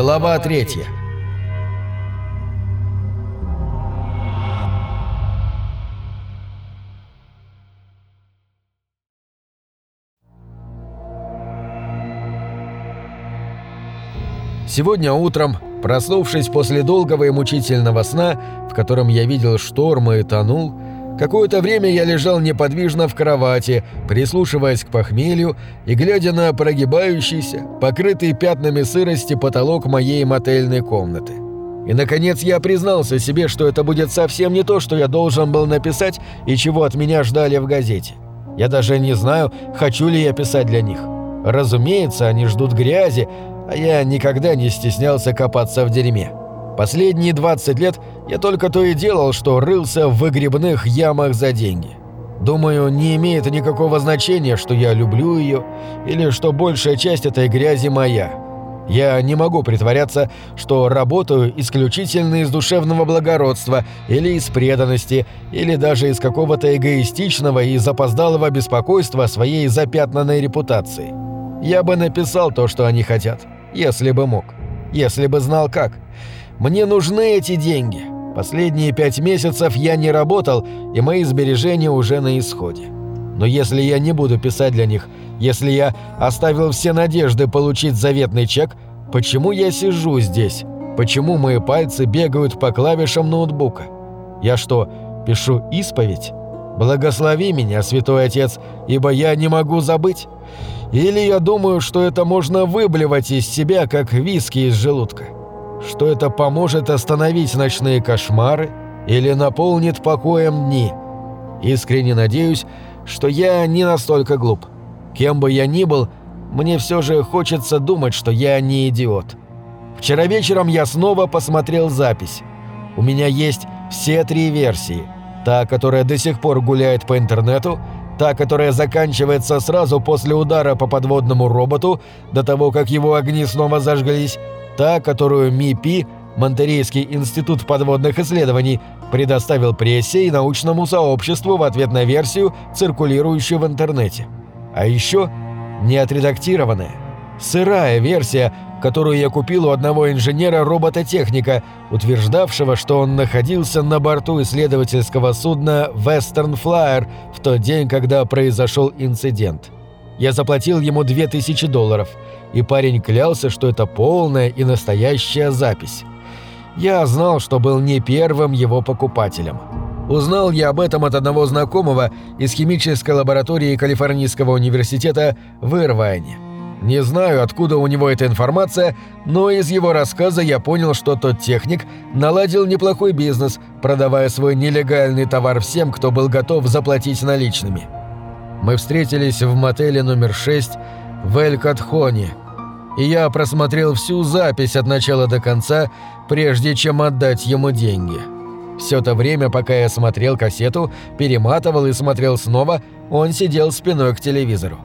Глава третья. Сегодня утром, проснувшись после долгого и мучительного сна, в котором я видел штормы и тонул, Какое-то время я лежал неподвижно в кровати, прислушиваясь к похмелью и глядя на прогибающийся, покрытый пятнами сырости потолок моей мотельной комнаты. И, наконец, я признался себе, что это будет совсем не то, что я должен был написать и чего от меня ждали в газете. Я даже не знаю, хочу ли я писать для них. Разумеется, они ждут грязи, а я никогда не стеснялся копаться в дерьме. Последние 20 лет я только то и делал, что рылся в выгребных ямах за деньги. Думаю, не имеет никакого значения, что я люблю ее, или что большая часть этой грязи моя. Я не могу притворяться, что работаю исключительно из душевного благородства или из преданности, или даже из какого-то эгоистичного и запоздалого беспокойства своей запятнанной репутации. Я бы написал то, что они хотят, если бы мог, если бы знал как – мне нужны эти деньги. Последние пять месяцев я не работал, и мои сбережения уже на исходе. Но если я не буду писать для них, если я оставил все надежды получить заветный чек, почему я сижу здесь? Почему мои пальцы бегают по клавишам ноутбука? Я что, пишу исповедь? Благослови меня, святой отец, ибо я не могу забыть. Или я думаю, что это можно выблевать из себя, как виски из желудка что это поможет остановить ночные кошмары или наполнит покоем дни. Искренне надеюсь, что я не настолько глуп. Кем бы я ни был, мне все же хочется думать, что я не идиот. Вчера вечером я снова посмотрел запись. У меня есть все три версии. Та, которая до сих пор гуляет по интернету, та, которая заканчивается сразу после удара по подводному роботу, до того, как его огни снова зажглись, та, которую МИПИ, Монтерейский институт подводных исследований, предоставил прессе и научному сообществу в ответ на версию, циркулирующую в интернете. А еще неотредактированная, сырая версия, которую я купил у одного инженера-робототехника, утверждавшего, что он находился на борту исследовательского судна Western Flyer в тот день, когда произошел инцидент. Я заплатил ему 2000 долларов – и парень клялся, что это полная и настоящая запись. Я знал, что был не первым его покупателем. Узнал я об этом от одного знакомого из химической лаборатории Калифорнийского университета в Ирвайне. Не знаю, откуда у него эта информация, но из его рассказа я понял, что тот техник наладил неплохой бизнес, продавая свой нелегальный товар всем, кто был готов заплатить наличными. Мы встретились в мотеле номер 6 в Эль-Катхоне, и я просмотрел всю запись от начала до конца, прежде чем отдать ему деньги. Все то время, пока я смотрел кассету, перематывал и смотрел снова, он сидел спиной к телевизору.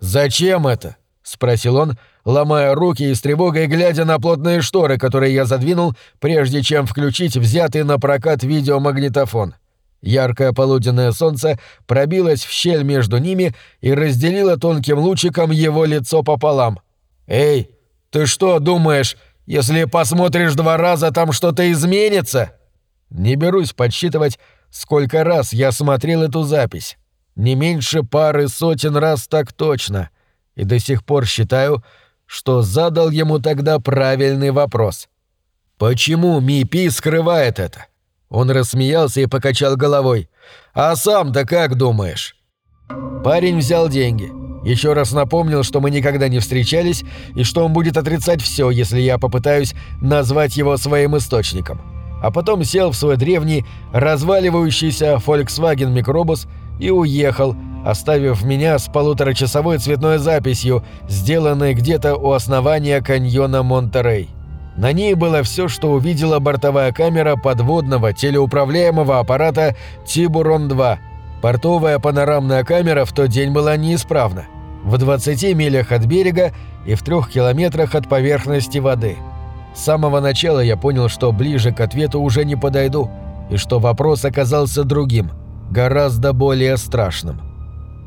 «Зачем это?» – спросил он, ломая руки и с тревогой глядя на плотные шторы, которые я задвинул, прежде чем включить взятый на прокат видеомагнитофон. Яркое полуденное солнце пробилось в щель между ними и разделило тонким лучиком его лицо пополам. «Эй, ты что думаешь, если посмотришь два раза, там что-то изменится?» Не берусь подсчитывать, сколько раз я смотрел эту запись. Не меньше пары сотен раз так точно. И до сих пор считаю, что задал ему тогда правильный вопрос. Почему Мипи скрывает это? Он рассмеялся и покачал головой. «А сам-то как думаешь?» Парень взял деньги. Еще раз напомнил, что мы никогда не встречались и что он будет отрицать все, если я попытаюсь назвать его своим источником. А потом сел в свой древний, разваливающийся Volkswagen Microbus и уехал, оставив меня с полуторачасовой цветной записью, сделанной где-то у основания каньона Монтерей. На ней было все, что увидела бортовая камера подводного телеуправляемого аппарата «Тибурон-2». Портовая панорамная камера в тот день была неисправна. В 20 милях от берега и в трех километрах от поверхности воды. С самого начала я понял, что ближе к ответу уже не подойду, и что вопрос оказался другим, гораздо более страшным.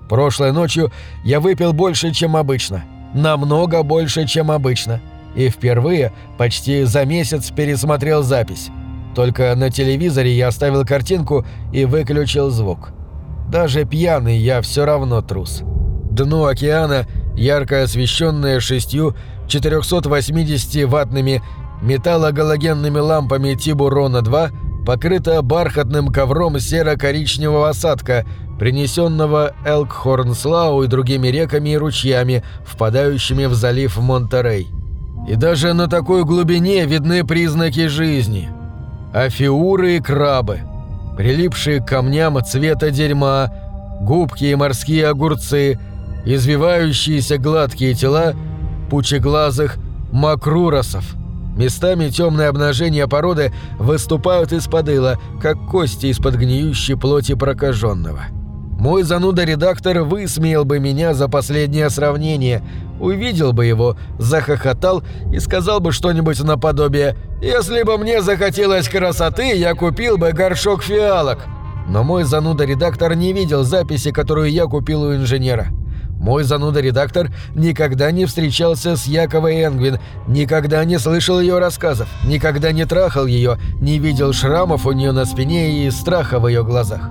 Прошлой ночью я выпил больше, чем обычно. Намного больше, чем обычно – и впервые почти за месяц пересмотрел запись. Только на телевизоре я оставил картинку и выключил звук. Даже пьяный я все равно трус. Дно океана, ярко освещенное шестью 480-ваттными металлогалогенными лампами Тибурона-2, покрыто бархатным ковром серо-коричневого осадка, принесенного Элкхорнслау и другими реками и ручьями, впадающими в залив Монтерей. И даже на такой глубине видны признаки жизни. Афиуры и крабы, прилипшие к камням цвета дерьма, губки и морские огурцы, извивающиеся гладкие тела пучеглазых макруросов. Местами темные обнажения породы выступают из-под ила, как кости из-под гниющей плоти прокаженного. Мой зануда-редактор высмеял бы меня за последнее сравнение, увидел бы его, захохотал и сказал бы что-нибудь наподобие «Если бы мне захотелось красоты, я купил бы горшок фиалок». Но мой зануда-редактор не видел записи, которую я купил у инженера. Мой зануда-редактор никогда не встречался с Яковой Энгвин, никогда не слышал ее рассказов, никогда не трахал ее, не видел шрамов у нее на спине и страха в ее глазах.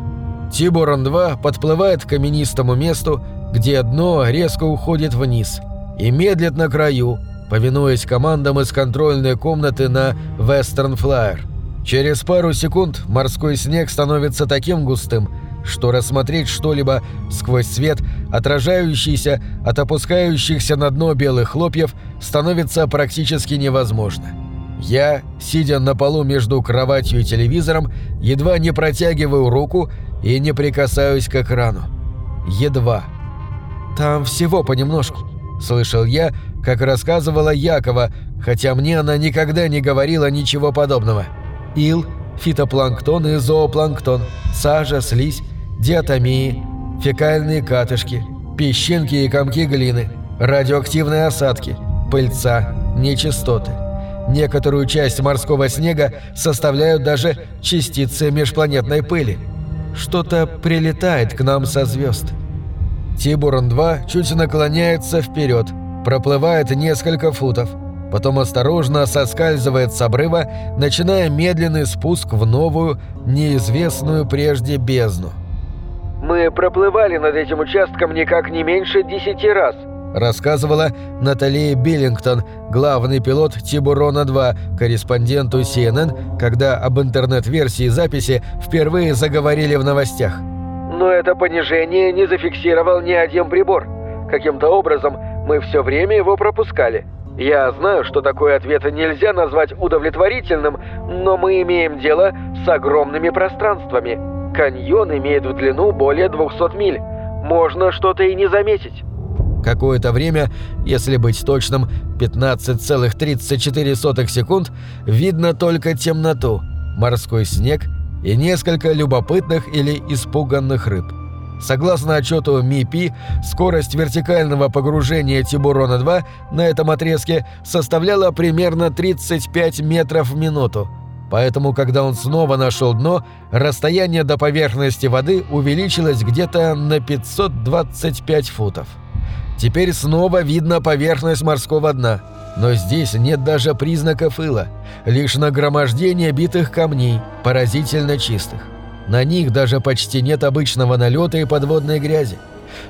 Тиборон-2 подплывает к каменистому месту, где дно резко уходит вниз, и медлит на краю, повинуясь командам из контрольной комнаты на Вестерн Флайер. Через пару секунд морской снег становится таким густым, что рассмотреть что-либо сквозь свет, отражающийся от опускающихся на дно белых хлопьев, становится практически невозможно. Я, сидя на полу между кроватью и телевизором, едва не протягиваю руку и не прикасаюсь к экрану. Едва. «Там всего понемножку», — слышал я, как рассказывала Якова, хотя мне она никогда не говорила ничего подобного. Ил, фитопланктон и зоопланктон, сажа, слизь, диатомии, фекальные катышки, песчинки и комки глины, радиоактивные осадки, пыльца, нечистоты. Некоторую часть морского снега составляют даже частицы межпланетной пыли. Что-то прилетает к нам со звезд. Тибурон-2 чуть наклоняется вперед, проплывает несколько футов, потом осторожно соскальзывает с обрыва, начиная медленный спуск в новую, неизвестную прежде бездну. «Мы проплывали над этим участком никак не меньше десяти раз», рассказывала Наталья Биллингтон, главный пилот Тибурона-2, корреспонденту CNN, когда об интернет-версии записи впервые заговорили в новостях. «Но это понижение не зафиксировал ни один прибор. Каким-то образом мы все время его пропускали. Я знаю, что такой ответ нельзя назвать удовлетворительным, но мы имеем дело с огромными пространствами. Каньон имеет в длину более 200 миль. Можно что-то и не заметить». Какое-то время, если быть точным, 15,34 секунд, видно только темноту, морской снег и несколько любопытных или испуганных рыб. Согласно отчету МИПИ, скорость вертикального погружения Тибурона-2 на этом отрезке составляла примерно 35 метров в минуту, поэтому когда он снова нашел дно, расстояние до поверхности воды увеличилось где-то на 525 футов. Теперь снова видно поверхность морского дна, но здесь нет даже признаков ила, лишь нагромождение битых камней, поразительно чистых. На них даже почти нет обычного налета и подводной грязи.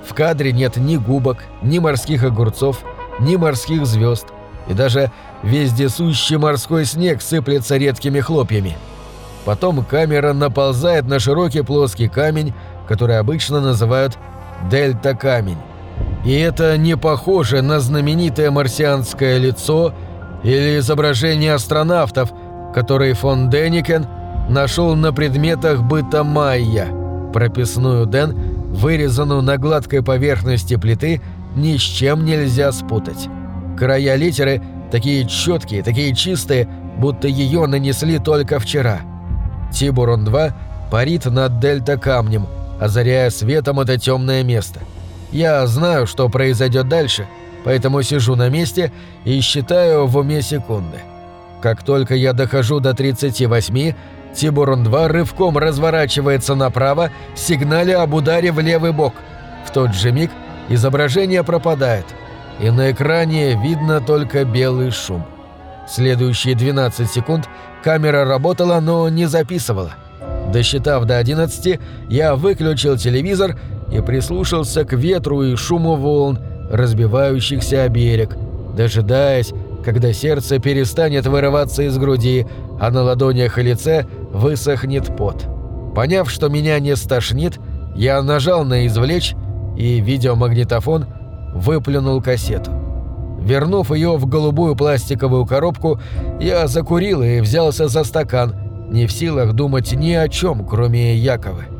В кадре нет ни губок, ни морских огурцов, ни морских звезд, и даже вездесущий морской снег сыплется редкими хлопьями. Потом камера наползает на широкий плоский камень, который обычно называют «дельта-камень». И это не похоже на знаменитое марсианское лицо или изображение астронавтов, которые фон Деникен нашел на предметах быта майя. Прописную Ден, вырезанную на гладкой поверхности плиты, ни с чем нельзя спутать. Края литеры такие четкие, такие чистые, будто ее нанесли только вчера. Тибурон-2 парит над дельта-камнем, озаряя светом это темное место – я знаю, что произойдет дальше, поэтому сижу на месте и считаю в уме секунды. Как только я дохожу до 38, Тибурон-2 рывком разворачивается направо, сигналя об ударе в левый бок. В тот же миг изображение пропадает, и на экране видно только белый шум. Следующие 12 секунд камера работала, но не записывала. Досчитав до 11, я выключил телевизор и прислушался к ветру и шуму волн, разбивающихся о берег, дожидаясь, когда сердце перестанет вырываться из груди, а на ладонях и лице высохнет пот. Поняв, что меня не стошнит, я нажал на «извлечь», и видеомагнитофон выплюнул кассету. Вернув ее в голубую пластиковую коробку, я закурил и взялся за стакан, не в силах думать ни о чем, кроме Яковы.